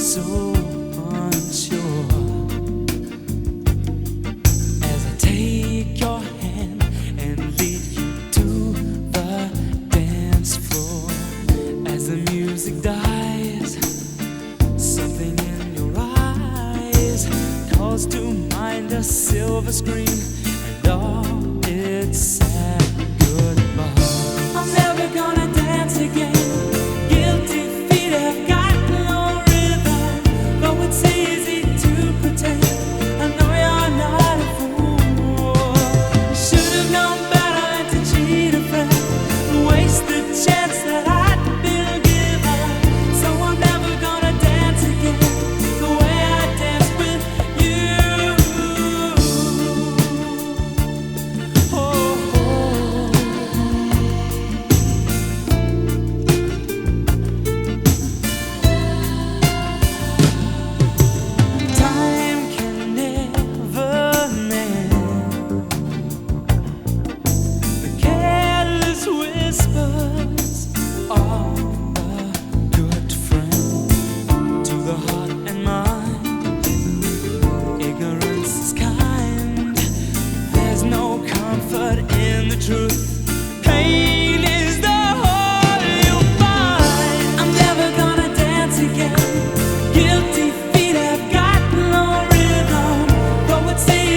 so unsure. As I take your hand and lead you to the dance floor as the music dies something in your eyes calls to mind a silver screen and all its sad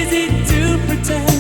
easy to pretend.